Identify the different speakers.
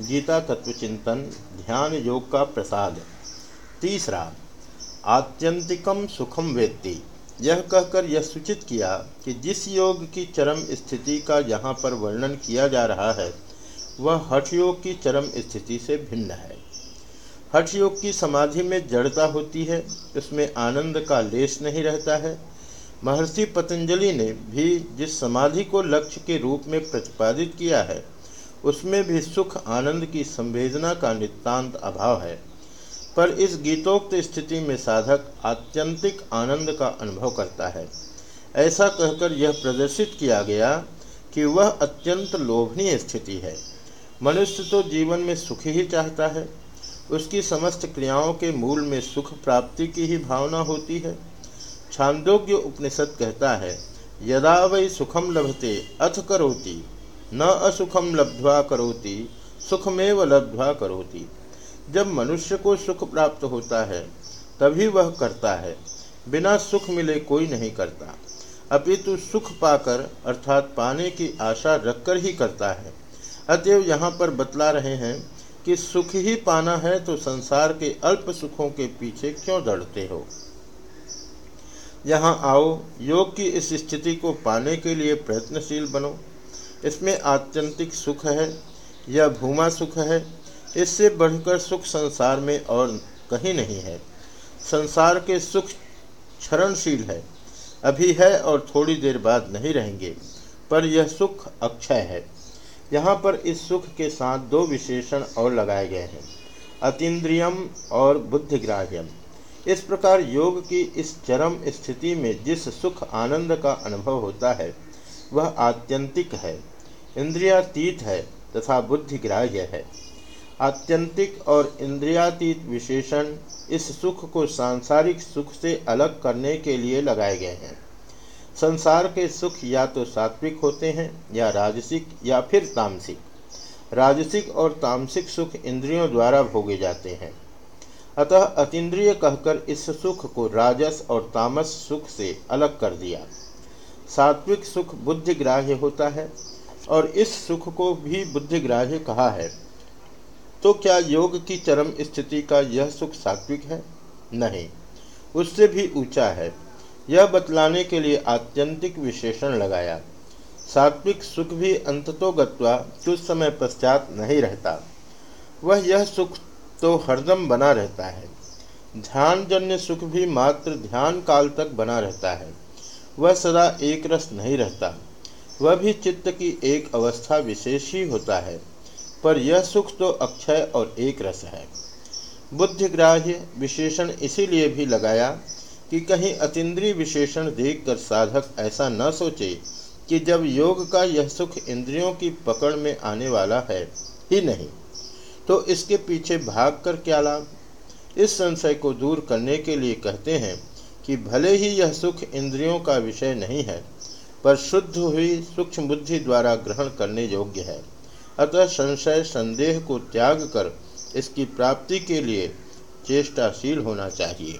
Speaker 1: गीता तत्व चिंतन ध्यान योग का प्रसाद। तीसरा, आत्यंतिकम सुखम वेत्ति। यह कहकर यह सूचित किया कि जिस योग की चरम स्थिति का यहाँ पर वर्णन किया जा रहा है, वह हठ योग की चरम स्थिति से भिन्न है। हठ योग की समाधि में जड़ता होती है, उसमें आनंद का लेस नहीं रहता है। महर्षि पतंजलि ने भी जिस समाधि को लक्ष्य के रूप में प्रतिपादित किया है उसमें भी सुख, आनंद की संवेदना का नितांत अभाव है। पर इस गीतोक्त स्थिति में साधक आत्यंतिक आनंद का अनुभव करता है। ऐसा कहकर यह प्रदर्शित किया गया कि वह अत्यंत लोभनीय स्थिति है। मनुष्य तो जीवन में सुख ही चाहता है। उसकी समस्त क्रियाओं के मूल में सुख प्राप्ति की ही भावना होती है। छांदोग्य उपनिषद कहता है, यदा वै सुखम लभते, अथ करोति। न असुखम लब्ध्वा करोति, सुखमेव लब्ध्वा करोति। जब मनुष्य को सुख प्राप्त होता है, तभी वह करता है। बिना सुख मिले कोई नहीं करता। अपितु सुख पाकर, अर्थात पाने की आशा रखकर ही करता है। अतएव यहाँ पर बतला रहे हैं कि सुख ही पाना है तो संसार के अल्प सुखों के पीछे क्यों दौड़ते हो? यहाँ आओ, योग की इस स्थिति को पाने के लिए प्रयत्नशील बनो। इसमें आत्यंतिक सुख है यह भूमा सुख है, इससे बढ़कर सुख संसार में और कहीं नहीं है। संसार के सुख क्षरणशील है, अभी है और थोड़ी देर बाद नहीं रहेंगे, पर यह सुख अक्षय है। यहाँ पर इस सुख के साथ दो विशेषण और लगाए गए हैं, अतीन्द्रियम और बुद्धिग्राह्यम। इस प्रकार योग की इस चरम स्थिति में जिस सुख आनंद का अनुभव होता है वह आत्यंतिक है, इंद्रियातीत है तथा बुद्धिग्राह्य है। आत्यंतिक और इंद्रियातीत विशेषण इस सुख को सांसारिक सुख से अलग करने के लिए लगाए गए हैं। संसार के सुख या तो सात्विक होते हैं, या राजसिक, या फिर तामसिक। राजसिक और तामसिक सुख इंद्रियों द्वारा भोगे जाते हैं। अतः अतीन्द्रिय कहकर इस सुख को राजस और तामस सुख से अलग कर दिया। सात्विक सुख बुद्धिग्राह्य होता है और इस सुख को भी बुद्धिग्राह्य कहा है। तो क्या योग की चरम स्थिति का यह सुख सात्विक है? नहीं। उससे भी ऊँचा है। यह बतलाने के लिए आत्यंतिक विशेषण लगाया। सात्विक सुख भी अंततो गत्वा कुछ समय पश्चात नहीं रहता। वह यह सुख तो हरदम बना रहता है। ध्यानजन्य सुख भी मात्र ध्यान काल तक बना रहता है। वह सदा एक रस नहीं रहता। वह भी चित्त की एक अवस्था विशेष ही होता है, पर यह सुख तो अक्षय और एक रस है। बुद्धिग्राह्य विशेषण इसीलिए भी लगाया कि कहीं अतीन्द्रिय विशेषण देखकर साधक ऐसा न सोचे कि जब योग का यह सुख इंद्रियों की पकड़ में आने वाला है ही नहीं तो इसके पीछे भाग कर क्या लाभ? इस संशय को दूर करने के लिए कहते हैं कि भले ही यह सुख इंद्रियों का विषय नहीं है, पर शुद्ध हुई सूक्ष्म बुद्धि द्वारा ग्रहण करने योग्य है। अतः संशय संदेह को त्याग कर इसकी प्राप्ति के लिए चेष्टाशील होना चाहिए।